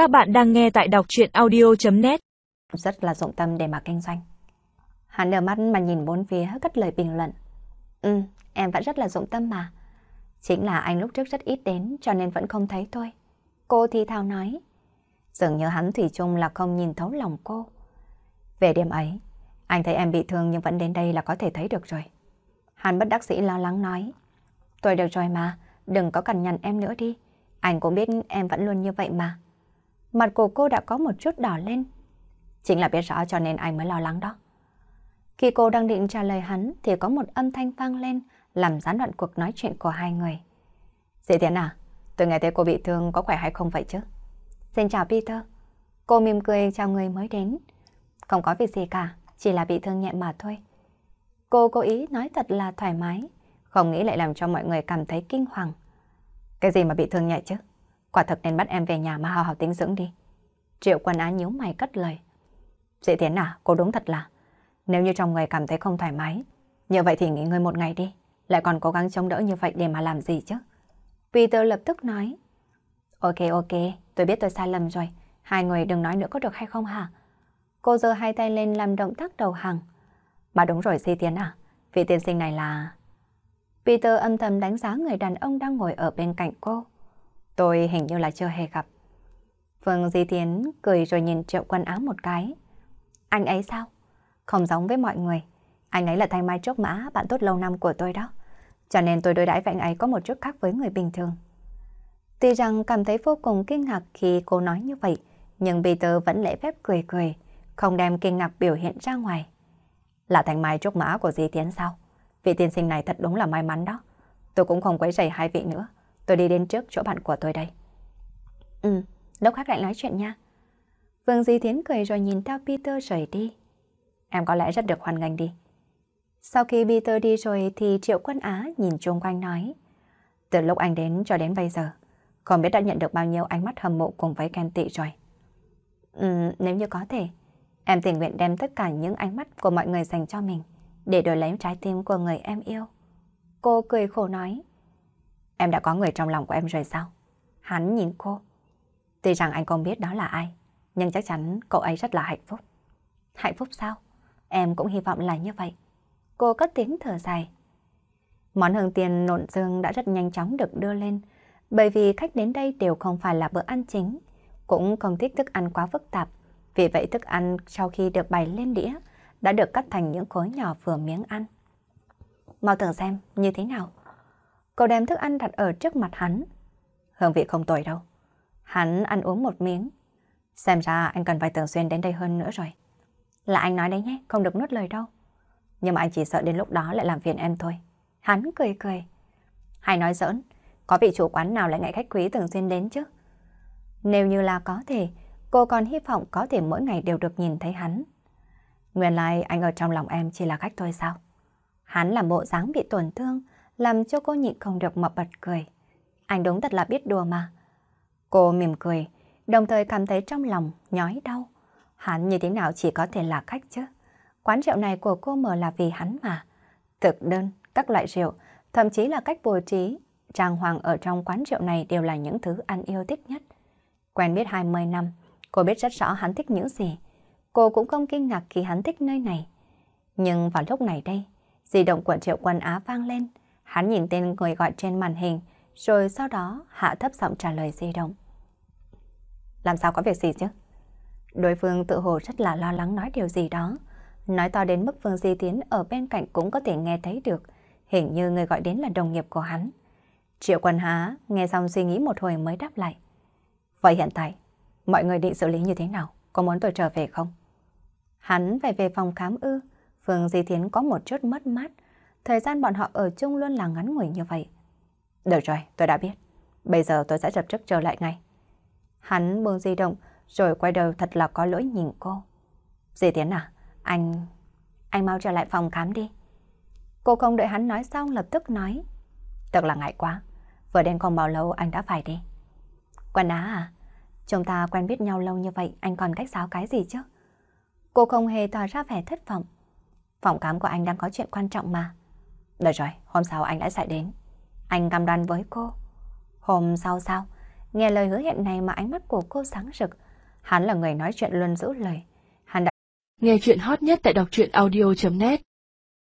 Các bạn đang nghe tại đọc chuyện audio.net Rất là dụng tâm để mà kinh doanh. Hắn nở mắt mà nhìn bốn phía cất lời bình luận. Ừ, em vẫn rất là dụng tâm mà. Chính là anh lúc trước rất ít đến cho nên vẫn không thấy thôi. Cô thì thào nói. Dường như hắn Thủy chung là không nhìn thấu lòng cô. Về đêm ấy, anh thấy em bị thương nhưng vẫn đến đây là có thể thấy được rồi. Hắn bất đắc sĩ lo lắng nói. Tôi được rồi mà, đừng có cằn nhằn em nữa đi. Anh cũng biết em vẫn luôn như vậy mà. Mặt của cô đã có một chút đỏ lên. Chính là biết rõ cho nên anh mới lo lắng đó. Khi cô đang định trả lời hắn thì có một âm thanh vang lên làm gián đoạn cuộc nói chuyện của hai người. Dĩ Tiến à, tôi nghe thấy cô bị thương có khỏe hay không vậy chứ? Xin chào Peter. Cô mỉm cười chào người mới đến. Không có việc gì cả, chỉ là bị thương nhẹ mà thôi. Cô cố ý nói thật là thoải mái, không nghĩ lại làm cho mọi người cảm thấy kinh hoàng. Cái gì mà bị thương nhẹ chứ? Quả thật nên bắt em về nhà mà hào hào tính dưỡng đi. Triệu quân á nhíu mày cất lời. Dĩ Tiến à, cô đúng thật là. Nếu như trong người cảm thấy không thoải mái, như vậy thì nghỉ ngơi một ngày đi. Lại còn cố gắng chống đỡ như vậy để mà làm gì chứ? Peter lập tức nói. Ok ok, tôi biết tôi sai lầm rồi. Hai người đừng nói nữa có được hay không hả? Cô giơ hai tay lên làm động tác đầu hàng. Mà đúng rồi Di Tiến à, vị tiên sinh này là... Peter âm thầm đánh giá người đàn ông đang ngồi ở bên cạnh cô. Tôi hình như là chưa hề gặp. Phương Di Tiến cười rồi nhìn triệu quân áo một cái. Anh ấy sao? Không giống với mọi người. Anh ấy là thanh mai trúc mã, bạn tốt lâu năm của tôi đó. Cho nên tôi đối đãi với anh ấy có một chút khác với người bình thường. Tuy rằng cảm thấy vô cùng kinh ngạc khi cô nói như vậy, nhưng Peter vẫn lễ phép cười cười, không đem kinh ngạc biểu hiện ra ngoài. Là thanh mai trúc mã của Di Tiến sao? Vị tiên sinh này thật đúng là may mắn đó. Tôi cũng không quấy rầy hai vị nữa. Tôi đi đến trước chỗ bạn của tôi đây. Ừ, lúc khác lại nói chuyện nha. Vương Di Tiến cười rồi nhìn theo Peter rời đi. Em có lẽ rất được hoan nghênh đi. Sau khi Peter đi rồi thì Triệu Quân Á nhìn chung quanh nói. Từ lúc anh đến cho đến bây giờ, không biết đã nhận được bao nhiêu ánh mắt hâm mộ cùng với ghen tị rồi. Ừ, nếu như có thể, em tình nguyện đem tất cả những ánh mắt của mọi người dành cho mình để đổi lấy trái tim của người em yêu. Cô cười khổ nói. Em đã có người trong lòng của em rồi sao? Hắn nhìn cô. Tuy rằng anh không biết đó là ai, nhưng chắc chắn cậu ấy rất là hạnh phúc. Hạnh phúc sao? Em cũng hy vọng là như vậy. Cô cất tiếng thở dài. Món hương tiền nộn dương đã rất nhanh chóng được đưa lên, bởi vì khách đến đây đều không phải là bữa ăn chính, cũng không thích thức ăn quá phức tạp. Vì vậy thức ăn sau khi được bày lên đĩa đã được cắt thành những khối nhỏ vừa miếng ăn. Mau tưởng xem như thế nào. Cô đem thức ăn đặt ở trước mặt hắn. Hương vị không tồi đâu. Hắn ăn uống một miếng. Xem ra anh cần phải thường xuyên đến đây hơn nữa rồi. Là anh nói đấy nhé, không được nuốt lời đâu. Nhưng mà anh chỉ sợ đến lúc đó lại làm phiền em thôi. Hắn cười cười. Hay nói giỡn, có vị chủ quán nào lại ngại khách quý thường xuyên đến chứ? Nếu như là có thể, cô còn hy vọng có thể mỗi ngày đều được nhìn thấy hắn. Nguyên lai like, anh ở trong lòng em chỉ là khách thôi sao? Hắn làm bộ dáng bị tổn thương, làm cho cô nhịn không được mà bật cười. Anh đúng thật là biết đùa mà. Cô mỉm cười, đồng thời cảm thấy trong lòng nhói đau. Hắn như thế nào chỉ có thể là khách chứ? Quán rượu này của cô mở là vì hắn mà. Thực đơn, các loại rượu, thậm chí là cách bồi trí, trang hoàng ở trong quán rượu này đều là những thứ anh yêu thích nhất. Quen biết 20 năm, cô biết rất rõ hắn thích những gì. Cô cũng không kinh ngạc khi hắn thích nơi này. Nhưng vào lúc này đây, di động của triệu quân Á vang lên. Hắn nhìn tên người gọi trên màn hình, rồi sau đó hạ thấp giọng trả lời di động. Làm sao có việc gì chứ? Đối phương tự hồ rất là lo lắng nói điều gì đó. Nói to đến mức Phương Di Tiến ở bên cạnh cũng có thể nghe thấy được. Hình như người gọi đến là đồng nghiệp của hắn. Triệu quân há nghe xong suy nghĩ một hồi mới đáp lại. Vậy hiện tại, mọi người định xử lý như thế nào? Có muốn tôi trở về không? Hắn phải về phòng khám ư. Phương Di Tiến có một chút mất mát. Thời gian bọn họ ở chung luôn là ngắn ngủi như vậy. Được rồi, tôi đã biết. Bây giờ tôi sẽ lập tức trở lại ngay. Hắn buông di động, rồi quay đầu thật là có lỗi nhìn cô. Dì Tiến à, anh... anh mau trở lại phòng khám đi. Cô không đợi hắn nói xong lập tức nói. Thật là ngại quá, vừa đến không bao lâu anh đã phải đi. Quần á à, chúng ta quen biết nhau lâu như vậy, anh còn cách giáo cái gì chứ? Cô không hề tỏ ra vẻ thất vọng. Phòng khám của anh đang có chuyện quan trọng mà. Được rồi, hôm sau anh đã chạy đến. Anh cam đoan với cô. Hôm sau sao? Nghe lời hứa hẹn này mà ánh mắt của cô sáng rực. Hắn là người nói chuyện luôn giữ lời. Hắn đã... Nghe chuyện hot nhất tại đọc truyện audio.net